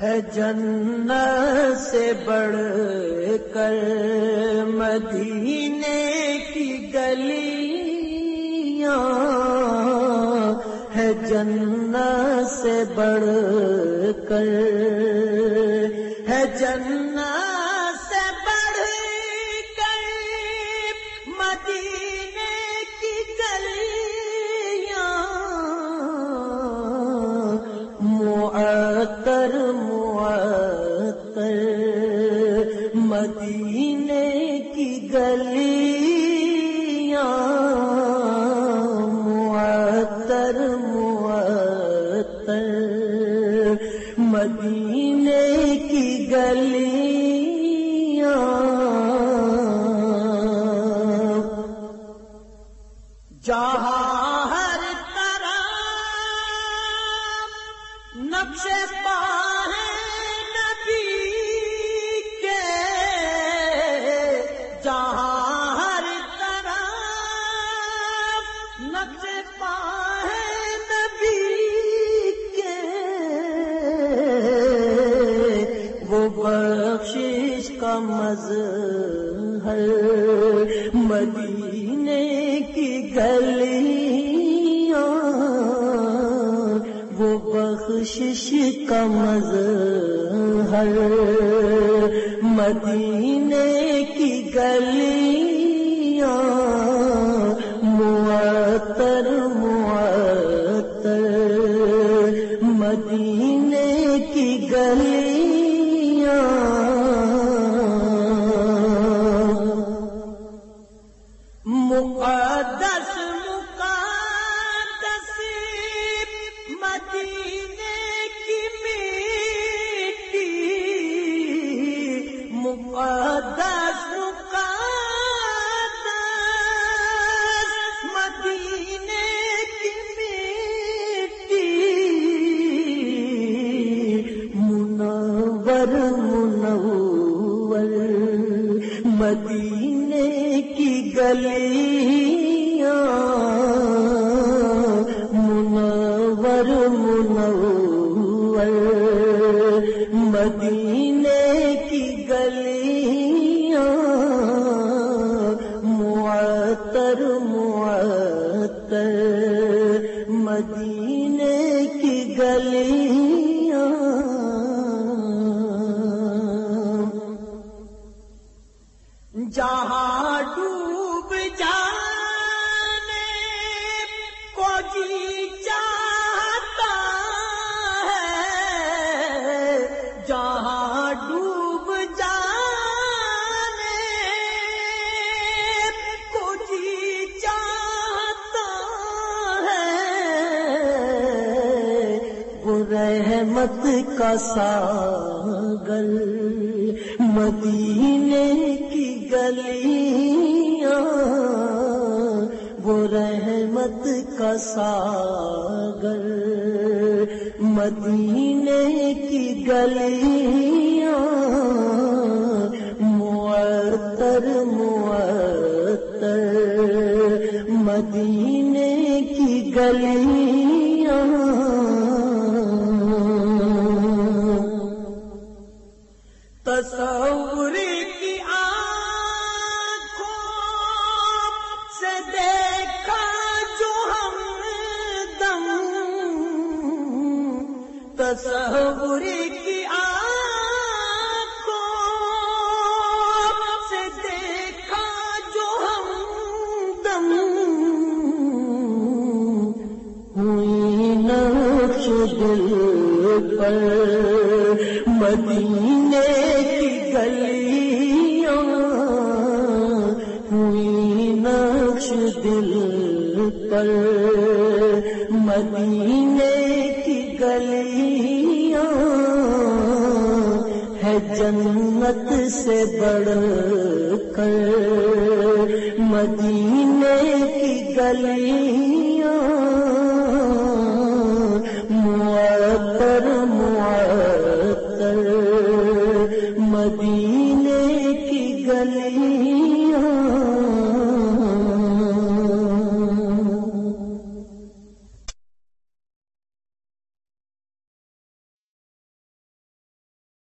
ہے جن سے بڑھ کر مدینے کی گلیاں ہے جن سے بڑھ کر ہے جن گلیاں معطر معطر مدینے کی گلیاں۔ جہاں ہر طرح نقش پا بخشش کا مظہر مدینے کی گلیاں، وہ بخشش کا مظہر مدینے کی گلیاں۔ معطر معطر مدینے کی گلیاں۔ مقدس مقدس مدینے کی مٹی مقدس مقدس مدینے کی مٹی منور منور مدینے مدینے کی گلیاں منور منور مدینے جہاں ڈوب جانے کو جی چاہتا ہے، جہاں ڈوب جانے کو جی چاہتا ہے۔ وہ رحمت کا ساگر مدینے گلیاں وہ رحمت کا ساگر مدینے کی گلیاں معطر معطر مدینے کی گلیاں۔ تصور تصور کی آنکھوں سے دیکھا جو ہم دم ہوئی نقش دل پر مدینے کی گلیاں ہوئی نقش دل پر مدینے جنت سے بڑھ کر مدینے کی گلیاں